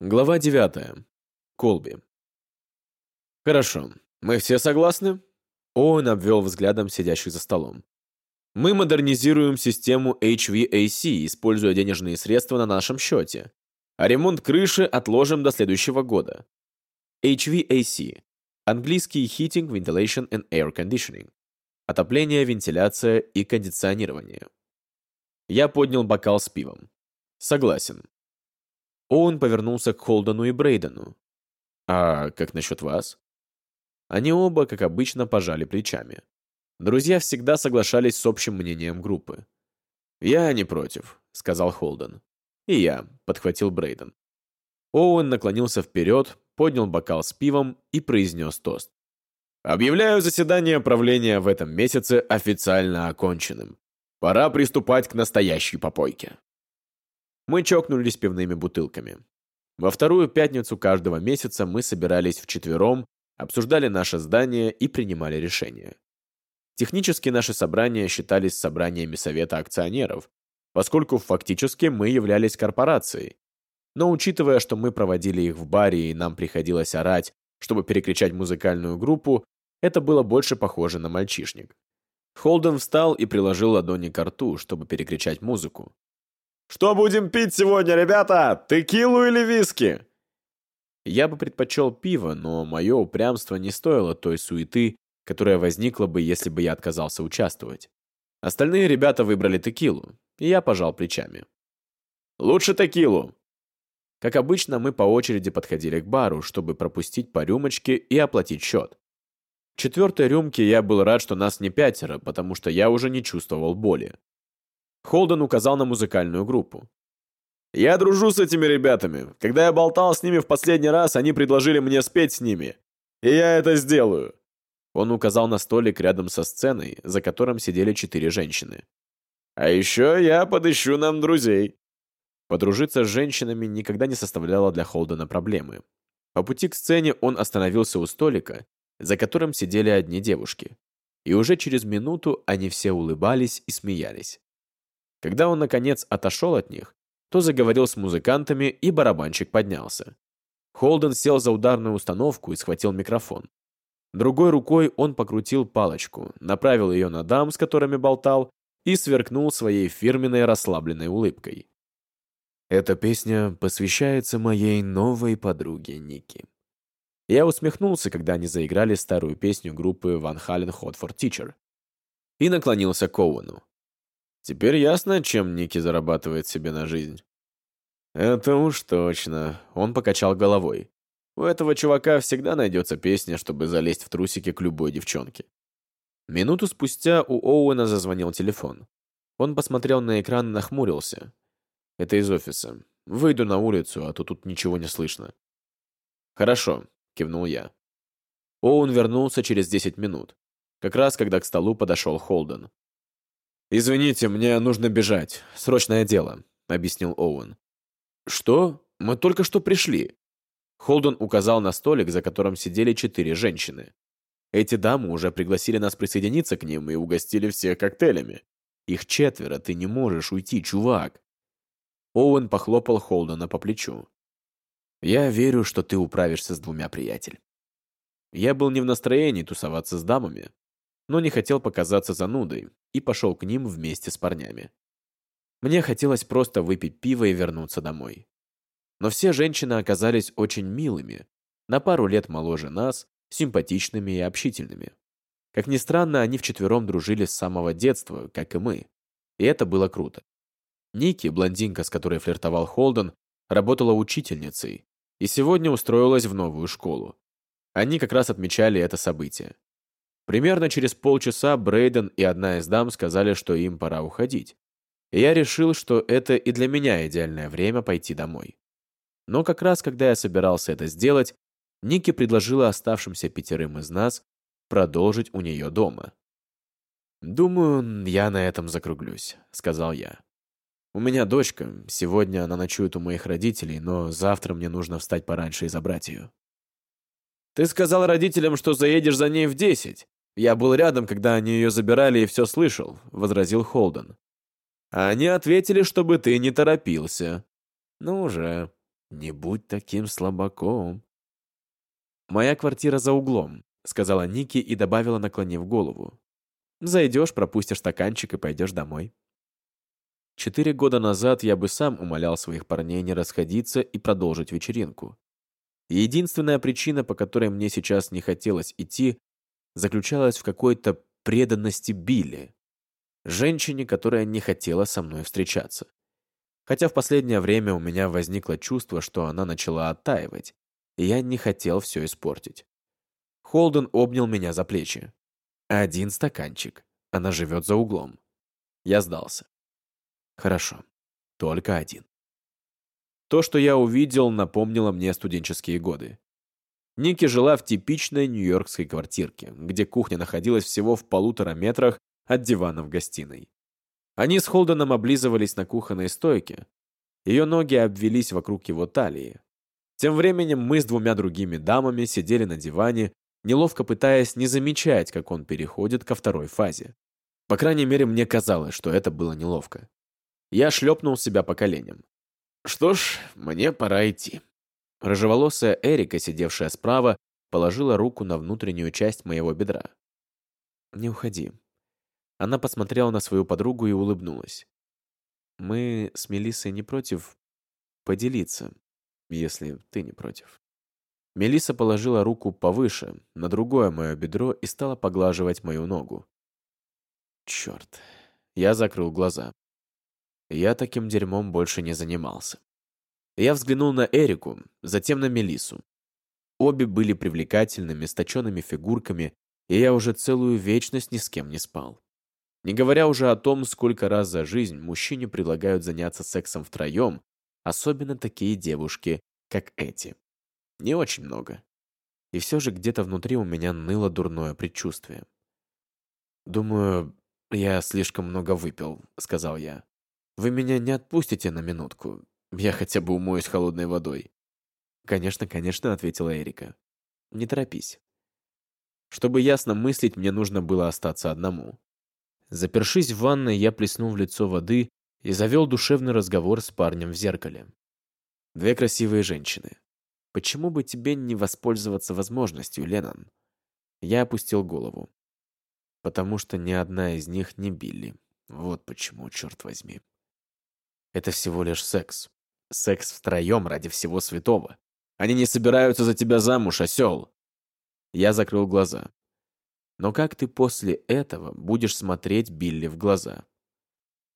Глава 9. Колби. Хорошо. Мы все согласны? Он обвел взглядом сидящих за столом. Мы модернизируем систему HVAC, используя денежные средства на нашем счете. А ремонт крыши отложим до следующего года. HVAC. Английский Heating, Ventilation and Air Conditioning. Отопление, вентиляция и кондиционирование. Я поднял бокал с пивом. Согласен. Оуэн повернулся к Холдену и Брейдену. «А как насчет вас?» Они оба, как обычно, пожали плечами. Друзья всегда соглашались с общим мнением группы. «Я не против», — сказал Холден. «И я», — подхватил Брейден. Оуэн наклонился вперед, поднял бокал с пивом и произнес тост. «Объявляю заседание правления в этом месяце официально оконченным. Пора приступать к настоящей попойке». Мы чокнулись пивными бутылками. Во вторую пятницу каждого месяца мы собирались вчетвером, обсуждали наше здание и принимали решения. Технически наши собрания считались собраниями Совета акционеров, поскольку фактически мы являлись корпорацией. Но учитывая, что мы проводили их в баре и нам приходилось орать, чтобы перекричать музыкальную группу, это было больше похоже на мальчишник. Холден встал и приложил ладони к рту, чтобы перекричать музыку. «Что будем пить сегодня, ребята? Текилу или виски?» Я бы предпочел пиво, но мое упрямство не стоило той суеты, которая возникла бы, если бы я отказался участвовать. Остальные ребята выбрали текилу, и я пожал плечами. «Лучше текилу!» Как обычно, мы по очереди подходили к бару, чтобы пропустить по рюмочке и оплатить счет. В четвертой рюмке я был рад, что нас не пятеро, потому что я уже не чувствовал боли. Холден указал на музыкальную группу. «Я дружу с этими ребятами. Когда я болтал с ними в последний раз, они предложили мне спеть с ними. И я это сделаю». Он указал на столик рядом со сценой, за которым сидели четыре женщины. «А еще я подыщу нам друзей». Подружиться с женщинами никогда не составляло для Холдена проблемы. По пути к сцене он остановился у столика, за которым сидели одни девушки. И уже через минуту они все улыбались и смеялись. Когда он, наконец, отошел от них, то заговорил с музыкантами, и барабанщик поднялся. Холден сел за ударную установку и схватил микрофон. Другой рукой он покрутил палочку, направил ее на дам, с которыми болтал, и сверкнул своей фирменной расслабленной улыбкой. «Эта песня посвящается моей новой подруге Ники». Я усмехнулся, когда они заиграли старую песню группы Van Halen Hot for Teacher, и наклонился к Оуэну. Теперь ясно, чем Ники зарабатывает себе на жизнь. Это уж точно. Он покачал головой. У этого чувака всегда найдется песня, чтобы залезть в трусики к любой девчонке. Минуту спустя у Оуэна зазвонил телефон. Он посмотрел на экран и нахмурился. Это из офиса. Выйду на улицу, а то тут ничего не слышно. Хорошо, кивнул я. Оуэн вернулся через 10 минут. Как раз, когда к столу подошел Холден. «Извините, мне нужно бежать. Срочное дело», — объяснил Оуэн. «Что? Мы только что пришли». Холден указал на столик, за которым сидели четыре женщины. Эти дамы уже пригласили нас присоединиться к ним и угостили всех коктейлями. Их четверо, ты не можешь уйти, чувак. Оуэн похлопал Холдена по плечу. «Я верю, что ты управишься с двумя, приятель». Я был не в настроении тусоваться с дамами, но не хотел показаться занудой и пошел к ним вместе с парнями. Мне хотелось просто выпить пиво и вернуться домой. Но все женщины оказались очень милыми, на пару лет моложе нас, симпатичными и общительными. Как ни странно, они вчетвером дружили с самого детства, как и мы. И это было круто. Ники, блондинка, с которой флиртовал Холден, работала учительницей и сегодня устроилась в новую школу. Они как раз отмечали это событие. Примерно через полчаса Брейден и одна из дам сказали, что им пора уходить. И я решил, что это и для меня идеальное время пойти домой. Но как раз когда я собирался это сделать, Ники предложила оставшимся пятерым из нас продолжить у нее дома. «Думаю, я на этом закруглюсь», — сказал я. «У меня дочка, сегодня она ночует у моих родителей, но завтра мне нужно встать пораньше и забрать ее». «Ты сказал родителям, что заедешь за ней в десять. «Я был рядом, когда они ее забирали и все слышал», — возразил Холден. «Они ответили, чтобы ты не торопился». «Ну уже». Не будь таким слабаком. «Моя квартира за углом», — сказала Ники и добавила, наклонив голову. «Зайдешь, пропустишь стаканчик и пойдешь домой». Четыре года назад я бы сам умолял своих парней не расходиться и продолжить вечеринку. Единственная причина, по которой мне сейчас не хотелось идти, заключалась в какой-то преданности Билли, женщине, которая не хотела со мной встречаться. Хотя в последнее время у меня возникло чувство, что она начала оттаивать, и я не хотел все испортить. Холден обнял меня за плечи. Один стаканчик. Она живет за углом. Я сдался. Хорошо. Только один. То, что я увидел, напомнило мне студенческие годы. Ники жила в типичной нью-йоркской квартирке, где кухня находилась всего в полутора метрах от дивана в гостиной. Они с Холденом облизывались на кухонной стойке. Ее ноги обвелись вокруг его талии. Тем временем мы с двумя другими дамами сидели на диване, неловко пытаясь не замечать, как он переходит ко второй фазе. По крайней мере, мне казалось, что это было неловко. Я шлепнул себя по коленям. Что ж, мне пора идти. Рыжеволосая Эрика, сидевшая справа, положила руку на внутреннюю часть моего бедра. «Не уходи». Она посмотрела на свою подругу и улыбнулась. «Мы с Мелиссой не против поделиться, если ты не против». Мелисса положила руку повыше, на другое мое бедро и стала поглаживать мою ногу. Черт. Я закрыл глаза. Я таким дерьмом больше не занимался. Я взглянул на Эрику, затем на Мелису. Обе были привлекательными, с точенными фигурками, и я уже целую вечность ни с кем не спал. Не говоря уже о том, сколько раз за жизнь мужчине предлагают заняться сексом втроем, особенно такие девушки, как эти. Не очень много. И все же где-то внутри у меня ныло дурное предчувствие. «Думаю, я слишком много выпил», — сказал я. «Вы меня не отпустите на минутку. Я хотя бы умоюсь холодной водой. Конечно, конечно, ответила Эрика. Не торопись. Чтобы ясно мыслить, мне нужно было остаться одному. Запершись в ванной, я плеснул в лицо воды и завел душевный разговор с парнем в зеркале. Две красивые женщины. Почему бы тебе не воспользоваться возможностью, Леннон? Я опустил голову. Потому что ни одна из них не Билли. Вот почему, черт возьми. Это всего лишь секс. Секс втроем ради всего святого. Они не собираются за тебя замуж, осел. Я закрыл глаза. Но как ты после этого будешь смотреть Билли в глаза?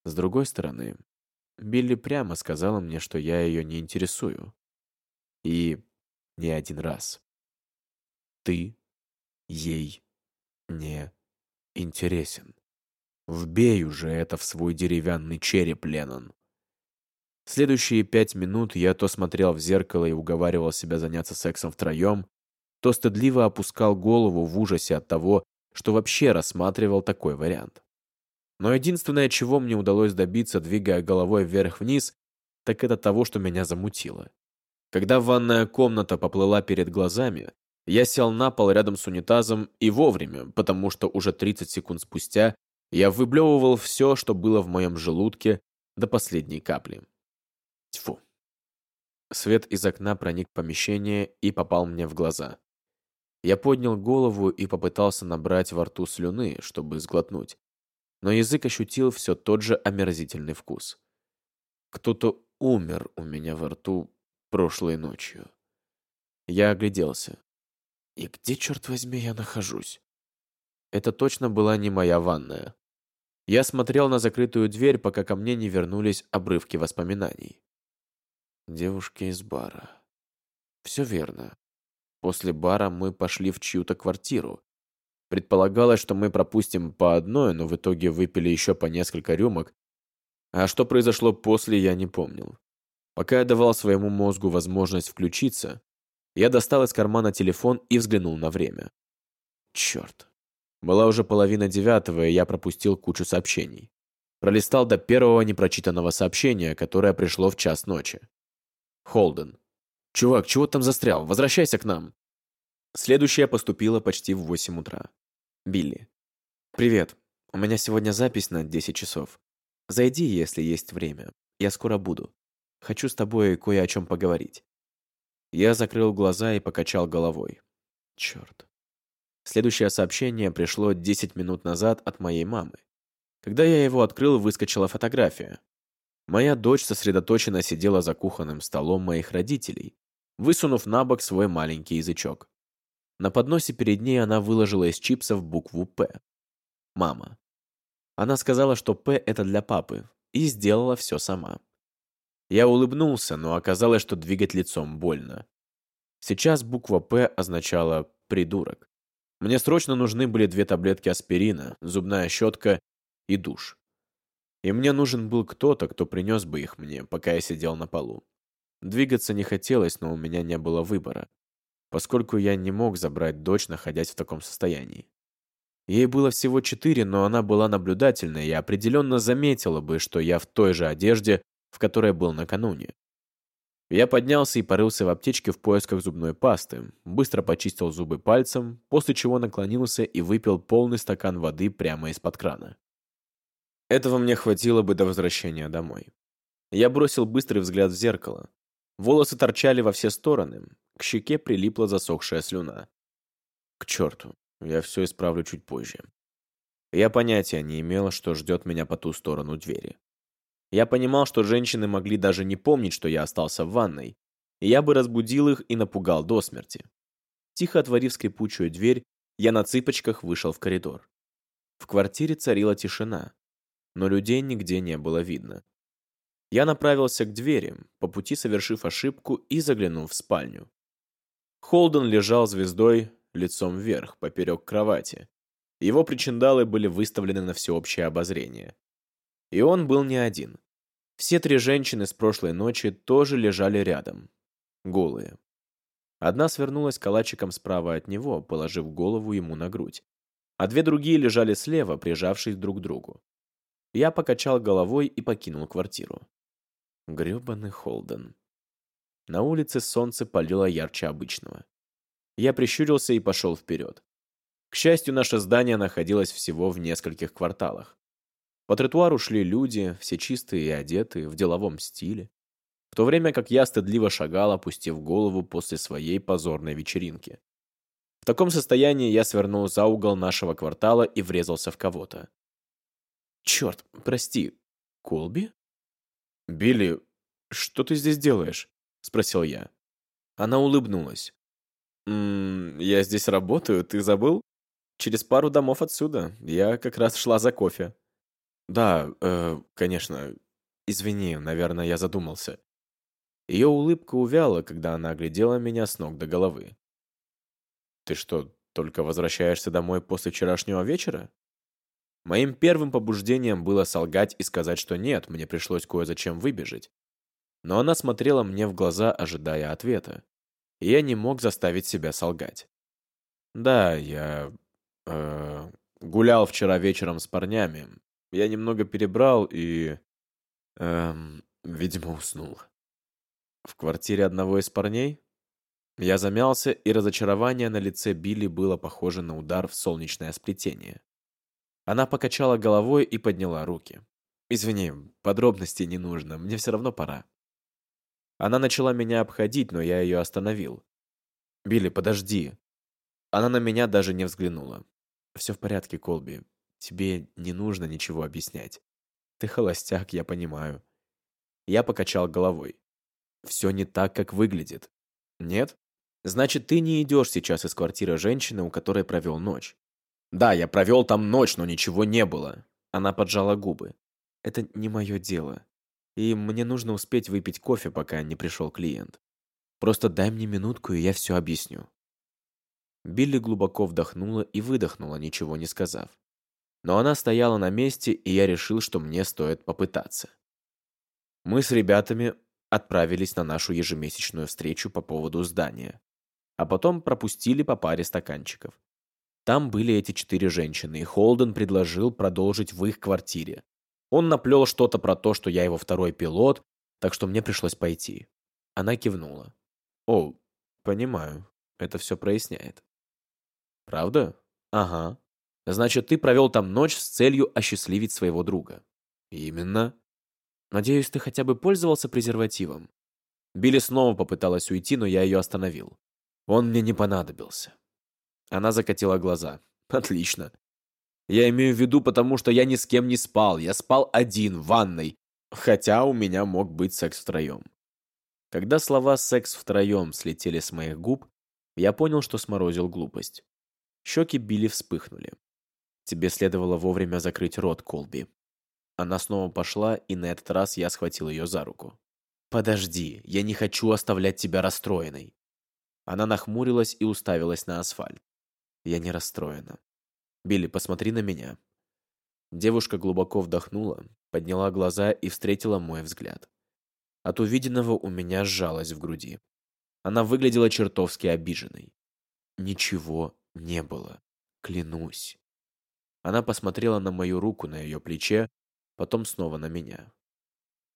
С другой стороны, Билли прямо сказала мне, что я ее не интересую. И не один раз. Ты ей не интересен. Вбей уже это в свой деревянный череп, Леннон. Следующие пять минут я то смотрел в зеркало и уговаривал себя заняться сексом втроем, то стыдливо опускал голову в ужасе от того, что вообще рассматривал такой вариант. Но единственное, чего мне удалось добиться, двигая головой вверх-вниз, так это того, что меня замутило. Когда ванная комната поплыла перед глазами, я сел на пол рядом с унитазом и вовремя, потому что уже 30 секунд спустя я выблевывал все, что было в моем желудке, до последней капли. Тьфу. Свет из окна проник в помещение и попал мне в глаза. Я поднял голову и попытался набрать во рту слюны, чтобы сглотнуть. Но язык ощутил все тот же омерзительный вкус. Кто-то умер у меня во рту прошлой ночью. Я огляделся. И где, черт возьми, я нахожусь? Это точно была не моя ванная. Я смотрел на закрытую дверь, пока ко мне не вернулись обрывки воспоминаний. Девушки из бара. Все верно. После бара мы пошли в чью-то квартиру. Предполагалось, что мы пропустим по одной, но в итоге выпили еще по несколько рюмок. А что произошло после, я не помнил. Пока я давал своему мозгу возможность включиться, я достал из кармана телефон и взглянул на время. Черт. Была уже половина девятого, и я пропустил кучу сообщений. Пролистал до первого непрочитанного сообщения, которое пришло в час ночи. Холден. «Чувак, чего там застрял? Возвращайся к нам!» Следующая поступила почти в 8 утра. Билли. «Привет. У меня сегодня запись на 10 часов. Зайди, если есть время. Я скоро буду. Хочу с тобой кое о чем поговорить». Я закрыл глаза и покачал головой. Черт. Следующее сообщение пришло 10 минут назад от моей мамы. Когда я его открыл, выскочила фотография. Моя дочь сосредоточенно сидела за кухонным столом моих родителей, высунув на бок свой маленький язычок. На подносе перед ней она выложила из чипсов букву «П». Мама. Она сказала, что «П» — это для папы, и сделала все сама. Я улыбнулся, но оказалось, что двигать лицом больно. Сейчас буква «П» означала «придурок». Мне срочно нужны были две таблетки аспирина, зубная щетка и душ. И мне нужен был кто-то, кто принес бы их мне, пока я сидел на полу. Двигаться не хотелось, но у меня не было выбора, поскольку я не мог забрать дочь, находясь в таком состоянии. Ей было всего четыре, но она была наблюдательной и определенно заметила бы, что я в той же одежде, в которой был накануне. Я поднялся и порылся в аптечке в поисках зубной пасты, быстро почистил зубы пальцем, после чего наклонился и выпил полный стакан воды прямо из-под крана. Этого мне хватило бы до возвращения домой. Я бросил быстрый взгляд в зеркало. Волосы торчали во все стороны, к щеке прилипла засохшая слюна. К черту, я все исправлю чуть позже. Я понятия не имел, что ждет меня по ту сторону двери. Я понимал, что женщины могли даже не помнить, что я остался в ванной, и я бы разбудил их и напугал до смерти. Тихо отворив скрипучую дверь, я на цыпочках вышел в коридор. В квартире царила тишина но людей нигде не было видно. Я направился к двери, по пути совершив ошибку и заглянув в спальню. Холден лежал звездой лицом вверх, поперек кровати. Его причиндалы были выставлены на всеобщее обозрение. И он был не один. Все три женщины с прошлой ночи тоже лежали рядом, голые. Одна свернулась калачиком справа от него, положив голову ему на грудь, а две другие лежали слева, прижавшись друг к другу. Я покачал головой и покинул квартиру. Грёбаный Холден. На улице солнце палило ярче обычного. Я прищурился и пошел вперед. К счастью, наше здание находилось всего в нескольких кварталах. По тротуару шли люди, все чистые и одетые, в деловом стиле, в то время как я стыдливо шагал, опустив голову после своей позорной вечеринки. В таком состоянии я свернул за угол нашего квартала и врезался в кого-то. «Черт, прости, Колби?» «Билли, что ты здесь делаешь?» — спросил я. Она улыбнулась. «М -м, «Я здесь работаю, ты забыл? Через пару домов отсюда. Я как раз шла за кофе». «Да, э, конечно. Извини, наверное, я задумался». Ее улыбка увяла, когда она оглядела меня с ног до головы. «Ты что, только возвращаешься домой после вчерашнего вечера?» Моим первым побуждением было солгать и сказать, что нет, мне пришлось кое-зачем выбежать. Но она смотрела мне в глаза, ожидая ответа. И я не мог заставить себя солгать. Да, я... Э, гулял вчера вечером с парнями. Я немного перебрал и... Эм, видимо, уснул. В квартире одного из парней? Я замялся, и разочарование на лице Билли было похоже на удар в солнечное сплетение. Она покачала головой и подняла руки. «Извини, подробностей не нужно, мне все равно пора». Она начала меня обходить, но я ее остановил. «Билли, подожди». Она на меня даже не взглянула. «Все в порядке, Колби. Тебе не нужно ничего объяснять. Ты холостяк, я понимаю». Я покачал головой. «Все не так, как выглядит». «Нет? Значит, ты не идешь сейчас из квартиры женщины, у которой провел ночь. Да, я провел там ночь, но ничего не было. Она поджала губы. Это не мое дело. И мне нужно успеть выпить кофе, пока не пришел клиент. Просто дай мне минутку, и я все объясню. Билли глубоко вдохнула и выдохнула, ничего не сказав. Но она стояла на месте, и я решил, что мне стоит попытаться. Мы с ребятами отправились на нашу ежемесячную встречу по поводу здания, а потом пропустили по паре стаканчиков. Там были эти четыре женщины, и Холден предложил продолжить в их квартире. Он наплел что-то про то, что я его второй пилот, так что мне пришлось пойти. Она кивнула. «О, понимаю. Это все проясняет». «Правда?» «Ага. Значит, ты провел там ночь с целью осчастливить своего друга». «Именно». «Надеюсь, ты хотя бы пользовался презервативом?» Билли снова попыталась уйти, но я ее остановил. Он мне не понадобился. Она закатила глаза. Отлично. Я имею в виду, потому что я ни с кем не спал. Я спал один в ванной. Хотя у меня мог быть секс втроем. Когда слова «секс втроем» слетели с моих губ, я понял, что сморозил глупость. Щеки Билли вспыхнули. Тебе следовало вовремя закрыть рот, Колби. Она снова пошла, и на этот раз я схватил ее за руку. «Подожди, я не хочу оставлять тебя расстроенной». Она нахмурилась и уставилась на асфальт. Я не расстроена. «Билли, посмотри на меня». Девушка глубоко вдохнула, подняла глаза и встретила мой взгляд. От увиденного у меня сжалось в груди. Она выглядела чертовски обиженной. Ничего не было. Клянусь. Она посмотрела на мою руку на ее плече, потом снова на меня.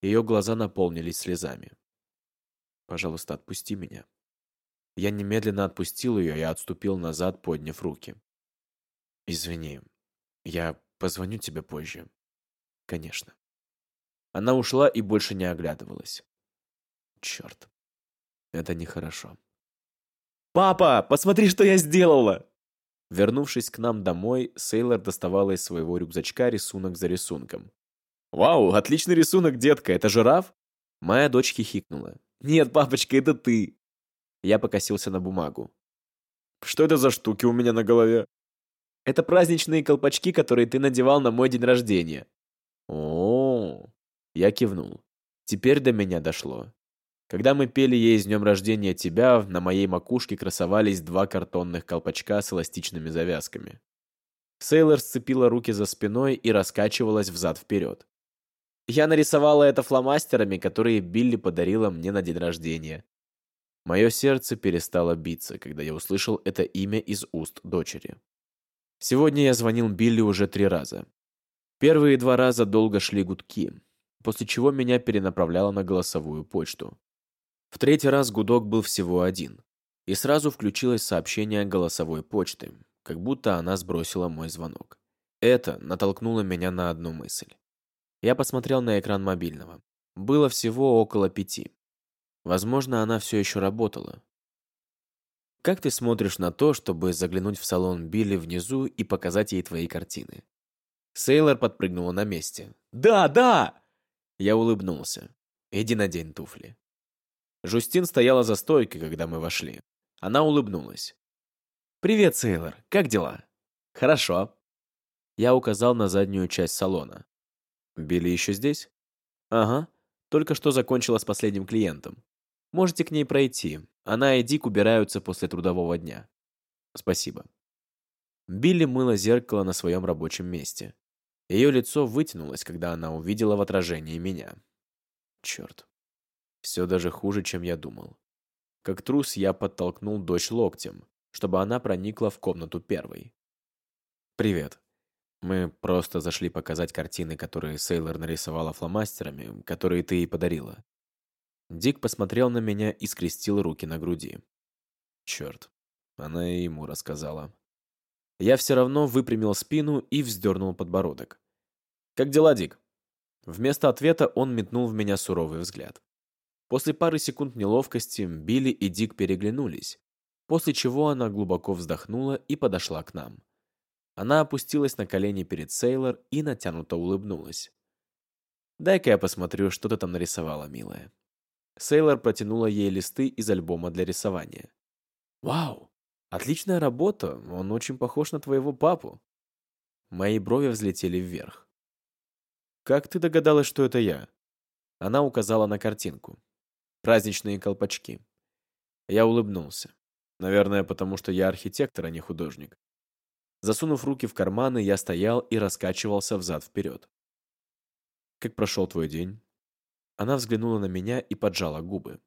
Ее глаза наполнились слезами. «Пожалуйста, отпусти меня». Я немедленно отпустил ее и отступил назад, подняв руки. «Извини, я позвоню тебе позже». «Конечно». Она ушла и больше не оглядывалась. Черт. Это нехорошо. «Папа, посмотри, что я сделала!» Вернувшись к нам домой, Сейлор доставала из своего рюкзачка рисунок за рисунком. «Вау, отличный рисунок, детка, это жираф?» Моя дочь хихикнула. «Нет, папочка, это ты!» Я покосился на бумагу. «Что это за штуки у меня на голове?» «Это праздничные колпачки, которые ты надевал на мой день рождения». О, -о, -о. Я кивнул. Теперь до меня дошло. Когда мы пели ей с днем рождения тебя, на моей макушке красовались два картонных колпачка с эластичными завязками. Сейлор сцепила руки за спиной и раскачивалась взад-вперед. Я нарисовала это фломастерами, которые Билли подарила мне на день рождения. Мое сердце перестало биться, когда я услышал это имя из уст дочери. Сегодня я звонил Билли уже три раза. Первые два раза долго шли гудки, после чего меня перенаправляло на голосовую почту. В третий раз гудок был всего один, и сразу включилось сообщение голосовой почты, как будто она сбросила мой звонок. Это натолкнуло меня на одну мысль. Я посмотрел на экран мобильного. Было всего около пяти. Возможно, она все еще работала. Как ты смотришь на то, чтобы заглянуть в салон Билли внизу и показать ей твои картины? Сейлор подпрыгнула на месте. «Да, да!» Я улыбнулся. «Иди надень туфли». Жустин стояла за стойкой, когда мы вошли. Она улыбнулась. «Привет, Сейлор. Как дела?» «Хорошо». Я указал на заднюю часть салона. «Билли еще здесь?» «Ага. Только что закончила с последним клиентом. Можете к ней пройти. Она и Дик убираются после трудового дня». «Спасибо». Билли мыла зеркало на своем рабочем месте. Ее лицо вытянулось, когда она увидела в отражении меня. Черт. Все даже хуже, чем я думал. Как трус я подтолкнул дочь локтем, чтобы она проникла в комнату первой. «Привет. Мы просто зашли показать картины, которые Сейлор нарисовала фломастерами, которые ты ей подарила». Дик посмотрел на меня и скрестил руки на груди. Черт. Она и ему рассказала. Я все равно выпрямил спину и вздернул подбородок. «Как дела, Дик?» Вместо ответа он метнул в меня суровый взгляд. После пары секунд неловкости Билли и Дик переглянулись, после чего она глубоко вздохнула и подошла к нам. Она опустилась на колени перед Сейлор и натянуто улыбнулась. «Дай-ка я посмотрю, что ты там нарисовала, милая». Сейлор протянула ей листы из альбома для рисования. «Вау! Отличная работа, он очень похож на твоего папу. Мои брови взлетели вверх. Как ты догадалась, что это я? Она указала на картинку. Праздничные колпачки. Я улыбнулся. Наверное, потому что я архитектор, а не художник. Засунув руки в карманы, я стоял и раскачивался взад-вперед. «Как прошел твой день?» Она взглянула на меня и поджала губы.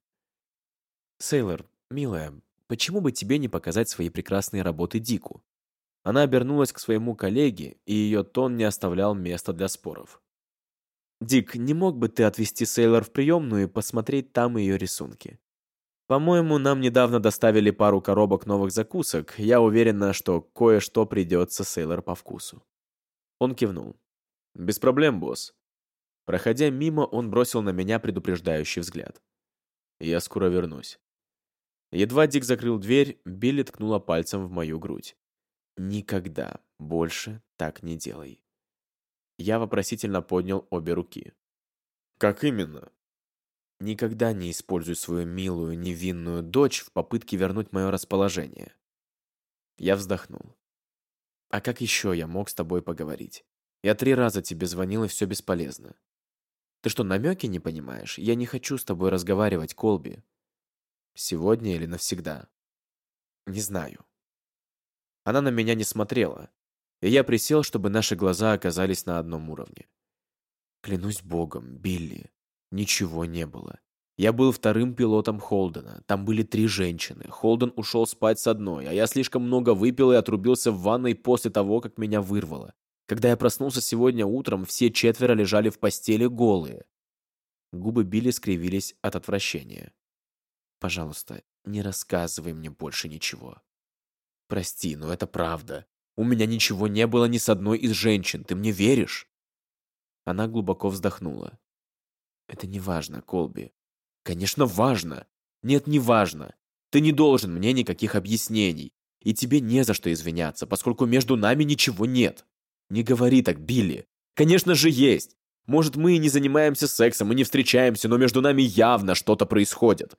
«Сейлор, милая, Почему бы тебе не показать свои прекрасные работы Дику? Она обернулась к своему коллеге, и ее тон не оставлял места для споров. «Дик, не мог бы ты отвезти Сейлор в приемную и посмотреть там ее рисунки? По-моему, нам недавно доставили пару коробок новых закусок. Я уверена, что кое-что придется Сейлор по вкусу». Он кивнул. «Без проблем, босс». Проходя мимо, он бросил на меня предупреждающий взгляд. Я скоро вернусь. Едва Дик закрыл дверь, Билли ткнула пальцем в мою грудь. «Никогда больше так не делай». Я вопросительно поднял обе руки. «Как именно?» «Никогда не используй свою милую, невинную дочь в попытке вернуть мое расположение». Я вздохнул. «А как еще я мог с тобой поговорить? Я три раза тебе звонил, и все бесполезно. Ты что, намеки не понимаешь? Я не хочу с тобой разговаривать, Колби. Сегодня или навсегда? Не знаю». Она на меня не смотрела, и я присел, чтобы наши глаза оказались на одном уровне. Клянусь богом, Билли, ничего не было. Я был вторым пилотом Холдена. Там были три женщины. Холден ушел спать с одной, а я слишком много выпил и отрубился в ванной после того, как меня вырвало. Когда я проснулся сегодня утром, все четверо лежали в постели голые. Губы Билли скривились от отвращения. «Пожалуйста, не рассказывай мне больше ничего». «Прости, но это правда. У меня ничего не было ни с одной из женщин, ты мне веришь?» Она глубоко вздохнула. «Это не важно, Колби». «Конечно, важно. Нет, не важно. Ты не должен мне никаких объяснений. И тебе не за что извиняться, поскольку между нами ничего нет. Не говори так, Билли. Конечно же есть. Может, мы и не занимаемся сексом и не встречаемся, но между нами явно что-то происходит».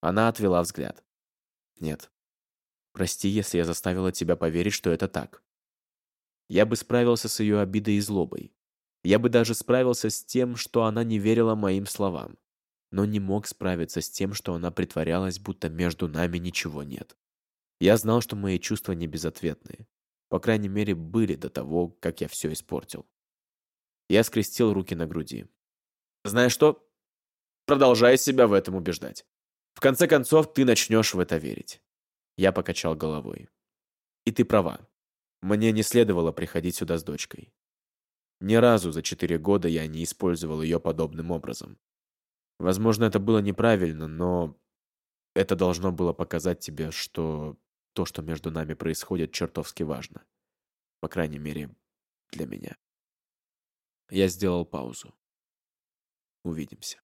Она отвела взгляд. «Нет, Прости, если я заставила тебя поверить, что это так. Я бы справился с ее обидой и злобой. Я бы даже справился с тем, что она не верила моим словам. Но не мог справиться с тем, что она притворялась, будто между нами ничего нет. Я знал, что мои чувства не безответные. По крайней мере, были до того, как я все испортил. Я скрестил руки на груди. Знаешь что? Продолжай себя в этом убеждать. В конце концов, ты начнешь в это верить. Я покачал головой. И ты права. Мне не следовало приходить сюда с дочкой. Ни разу за четыре года я не использовал ее подобным образом. Возможно, это было неправильно, но это должно было показать тебе, что то, что между нами происходит, чертовски важно. По крайней мере, для меня. Я сделал паузу. Увидимся.